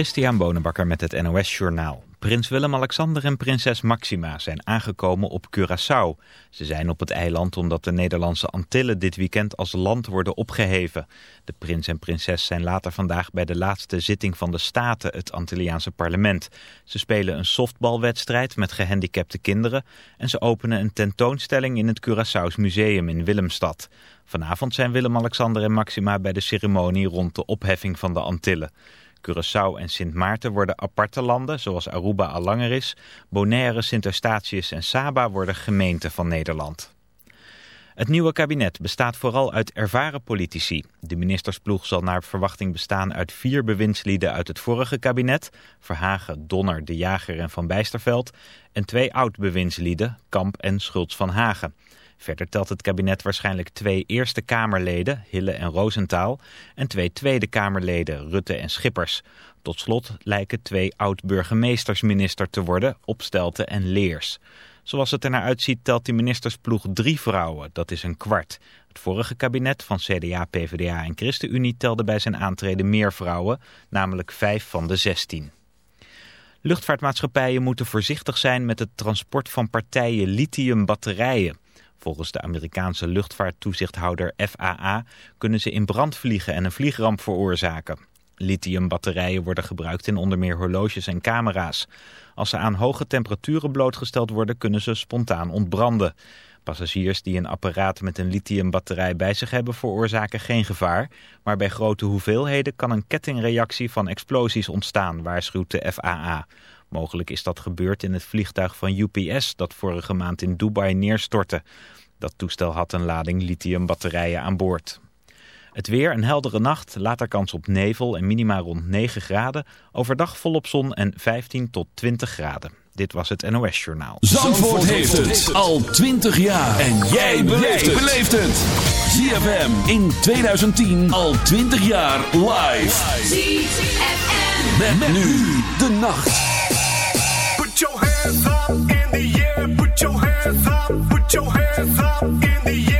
Christian Bonenbakker met het NOS Journaal. Prins Willem-Alexander en prinses Maxima zijn aangekomen op Curaçao. Ze zijn op het eiland omdat de Nederlandse Antillen dit weekend als land worden opgeheven. De prins en prinses zijn later vandaag bij de laatste zitting van de Staten, het Antilliaanse parlement. Ze spelen een softbalwedstrijd met gehandicapte kinderen... en ze openen een tentoonstelling in het Curaçao's Museum in Willemstad. Vanavond zijn Willem-Alexander en Maxima bij de ceremonie rond de opheffing van de Antillen. Curaçao en Sint Maarten worden aparte landen, zoals Aruba al langer is. Bonaire, Sint Eustatius en Saba worden gemeenten van Nederland. Het nieuwe kabinet bestaat vooral uit ervaren politici. De ministersploeg zal naar verwachting bestaan uit vier bewindslieden uit het vorige kabinet... Verhagen, Donner, De Jager en Van Bijsterveld... en twee oud-bewindslieden, Kamp en Schultz van Hagen... Verder telt het kabinet waarschijnlijk twee Eerste Kamerleden, Hille en Roosentaal, en twee Tweede Kamerleden, Rutte en Schippers. Tot slot lijken twee oud-burgemeesters minister te worden, Opstelten en Leers. Zoals het er naar uitziet telt die ministersploeg drie vrouwen, dat is een kwart. Het vorige kabinet van CDA, PvdA en ChristenUnie telde bij zijn aantreden meer vrouwen, namelijk vijf van de zestien. Luchtvaartmaatschappijen moeten voorzichtig zijn met het transport van partijen lithiumbatterijen. Volgens de Amerikaanse luchtvaarttoezichthouder FAA kunnen ze in brand vliegen en een vliegramp veroorzaken. Lithiumbatterijen worden gebruikt in onder meer horloges en camera's. Als ze aan hoge temperaturen blootgesteld worden kunnen ze spontaan ontbranden. Passagiers die een apparaat met een lithiumbatterij bij zich hebben veroorzaken geen gevaar. Maar bij grote hoeveelheden kan een kettingreactie van explosies ontstaan, waarschuwt de FAA. Mogelijk is dat gebeurd in het vliegtuig van UPS dat vorige maand in Dubai neerstortte. Dat toestel had een lading lithiumbatterijen aan boord. Het weer, een heldere nacht, later kans op nevel en minima rond 9 graden. Overdag volop zon en 15 tot 20 graden. Dit was het NOS Journaal. Zandvoort, heeft het al 20 jaar. En jij beleeft het. ZFM in 2010 al 20 jaar live. ZFM. Met, nu de nacht. Up in the air. Put your hands up. Put your hands up in the air.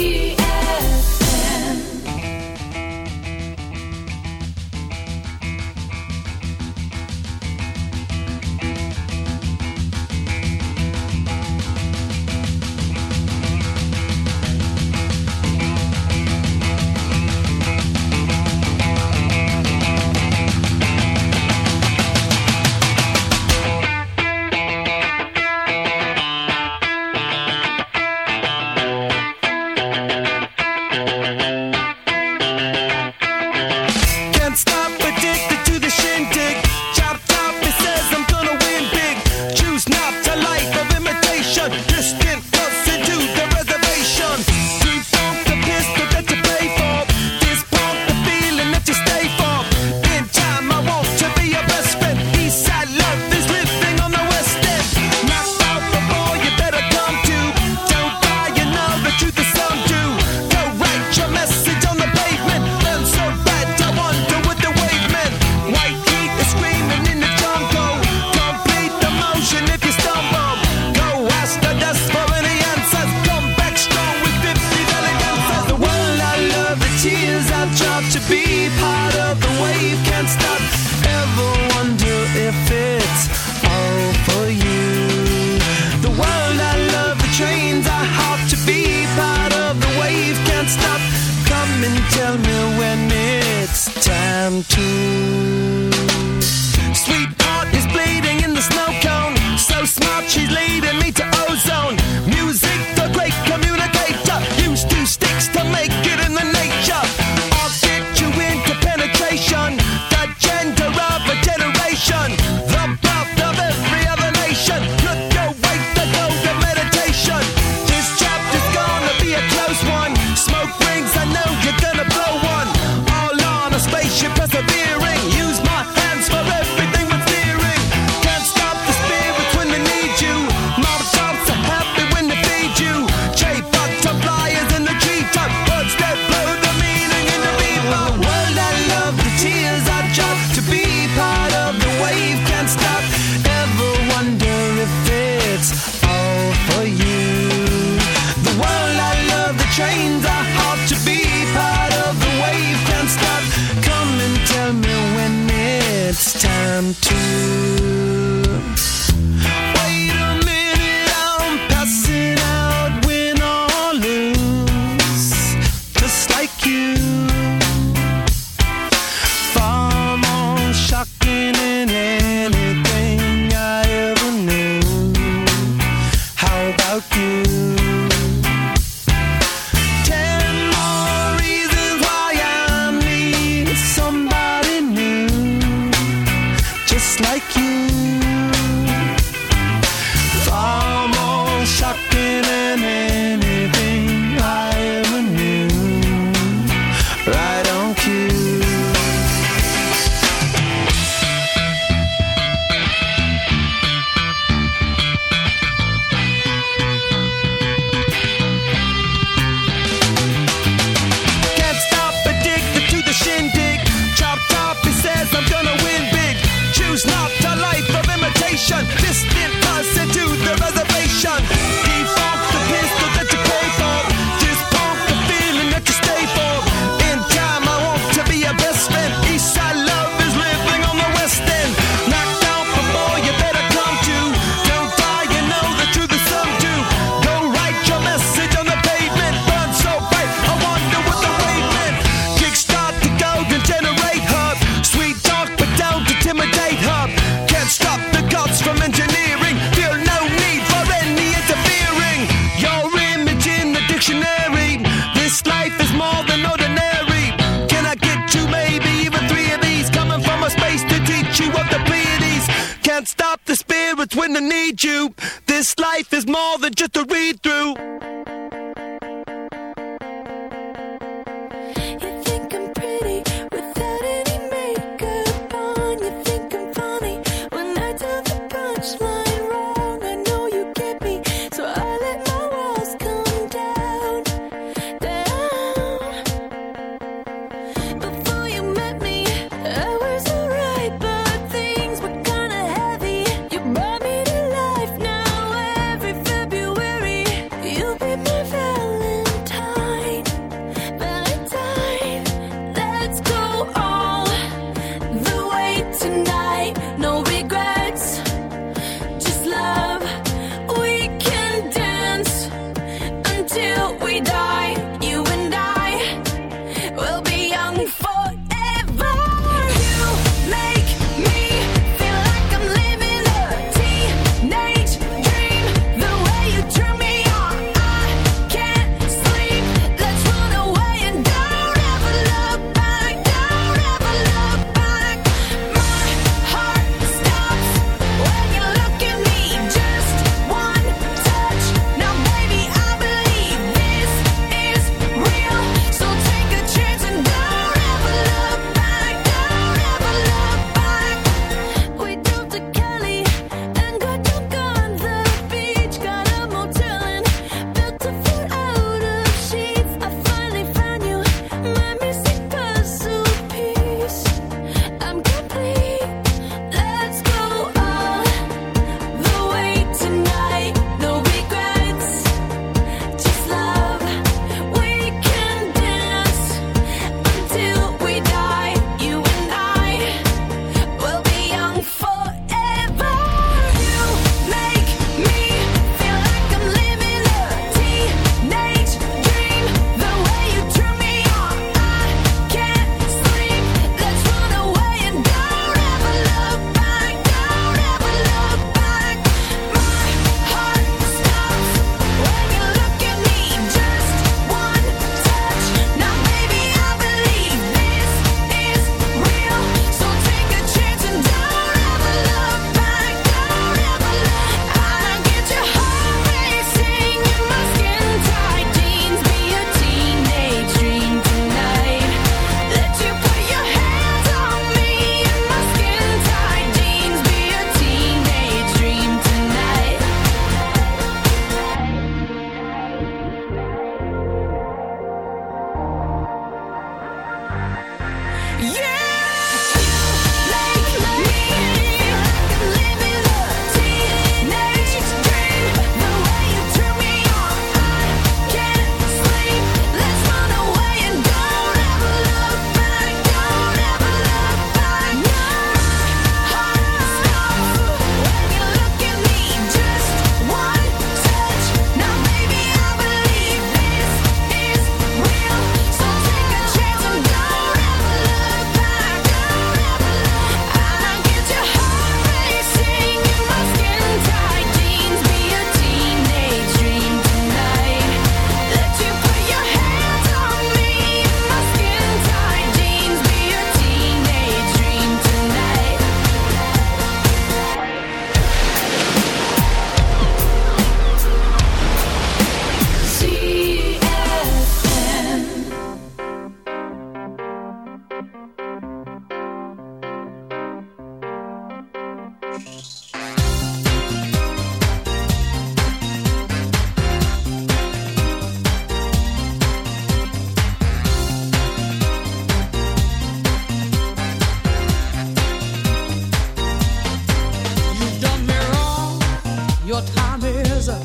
Your time is up.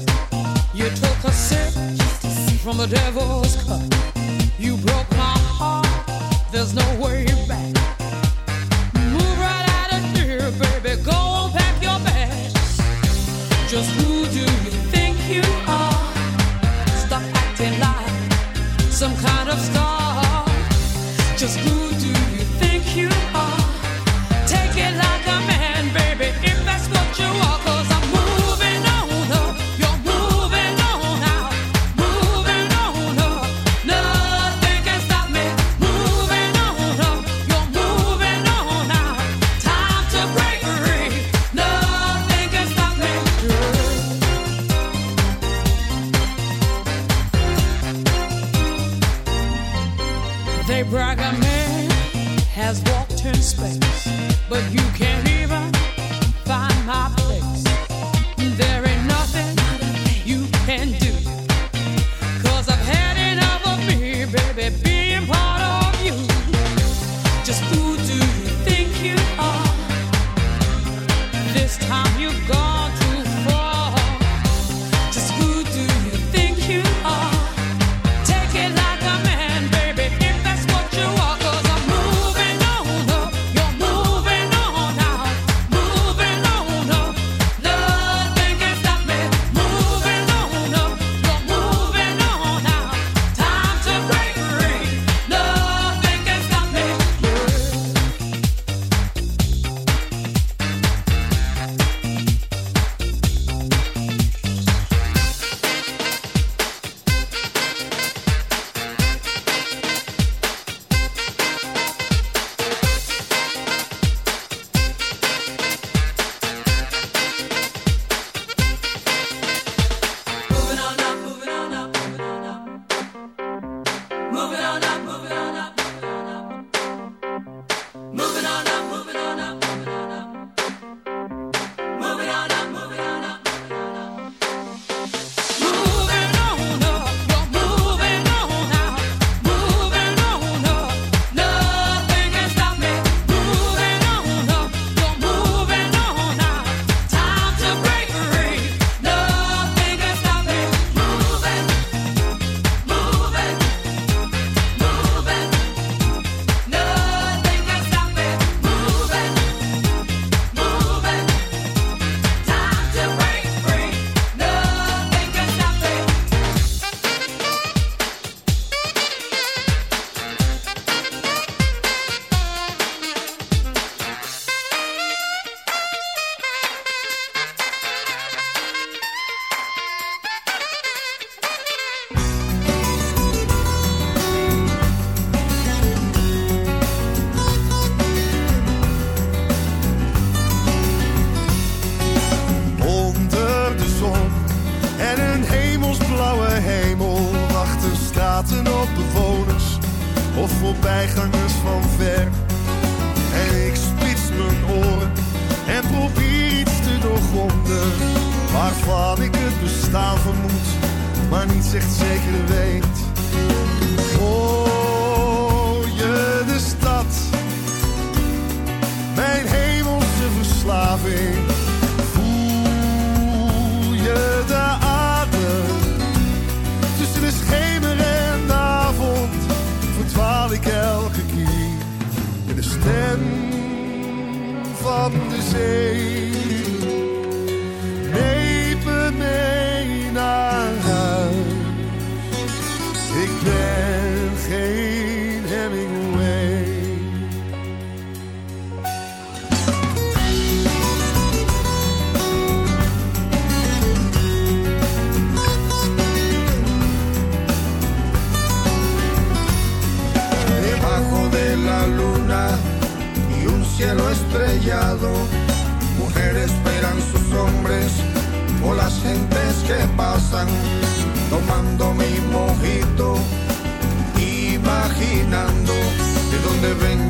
You took a sip from the devil's cup. You broke my heart. There's no way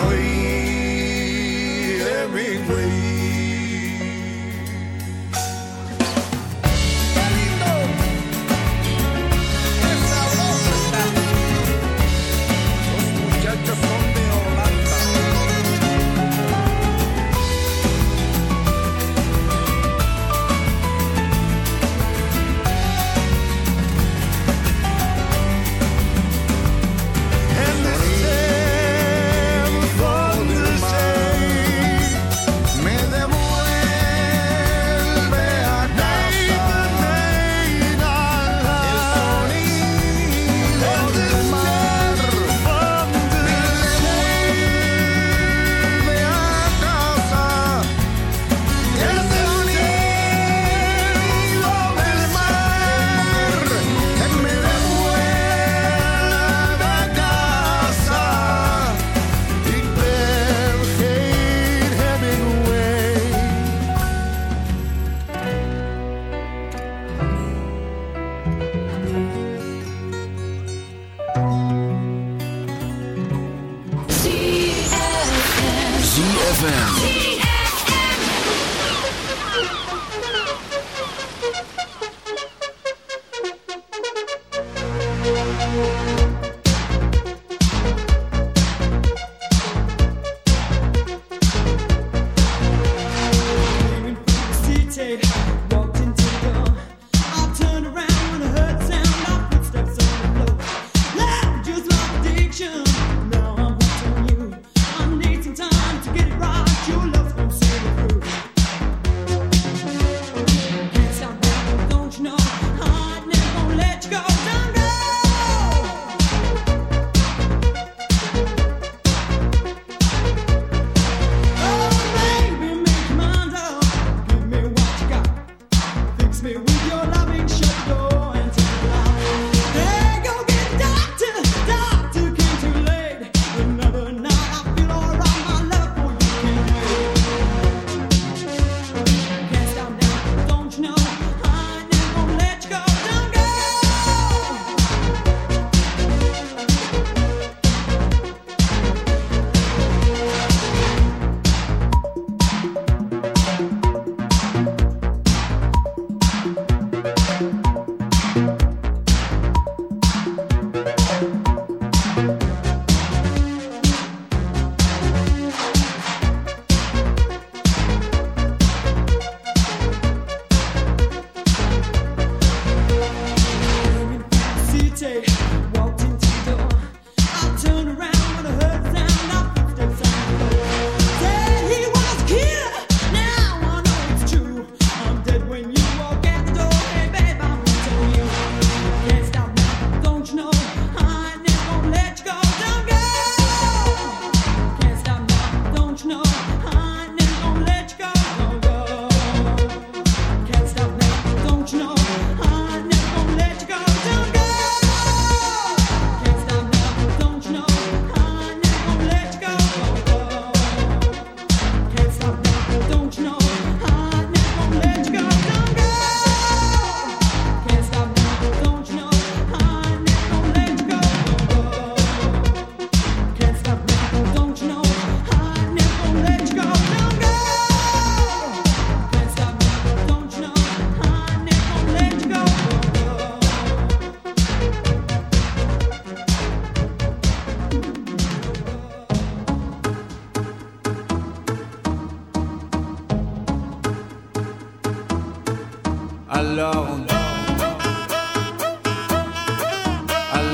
three every way.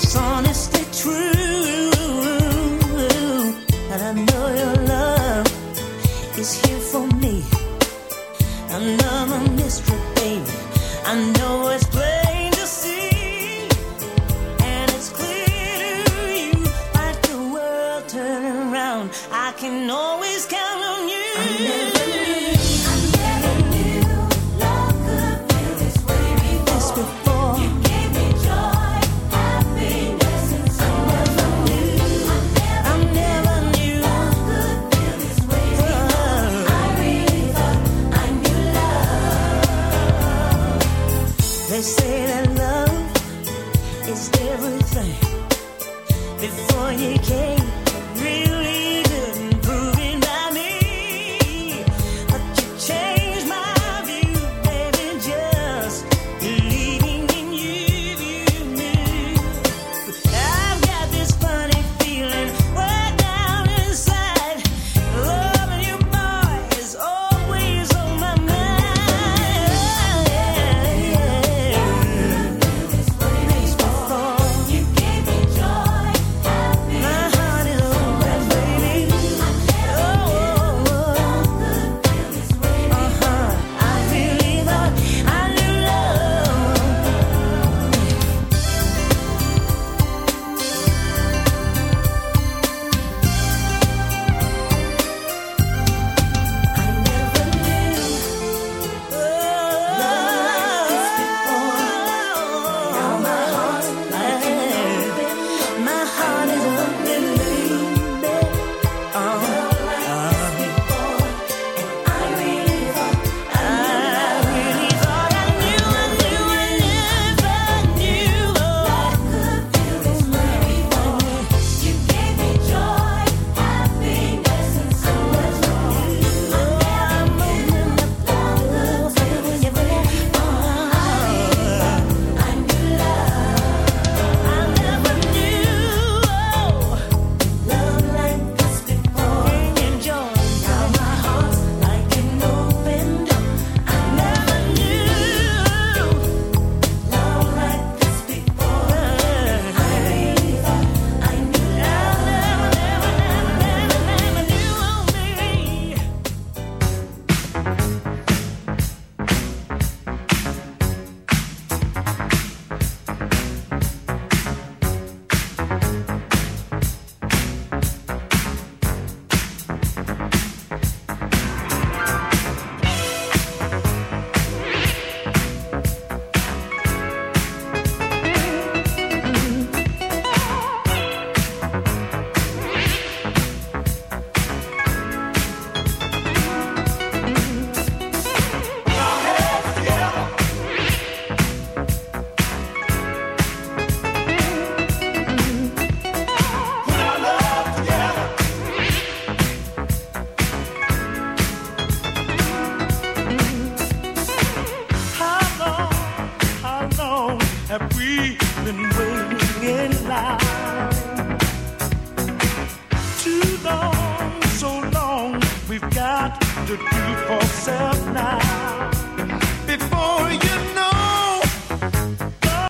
dishonest.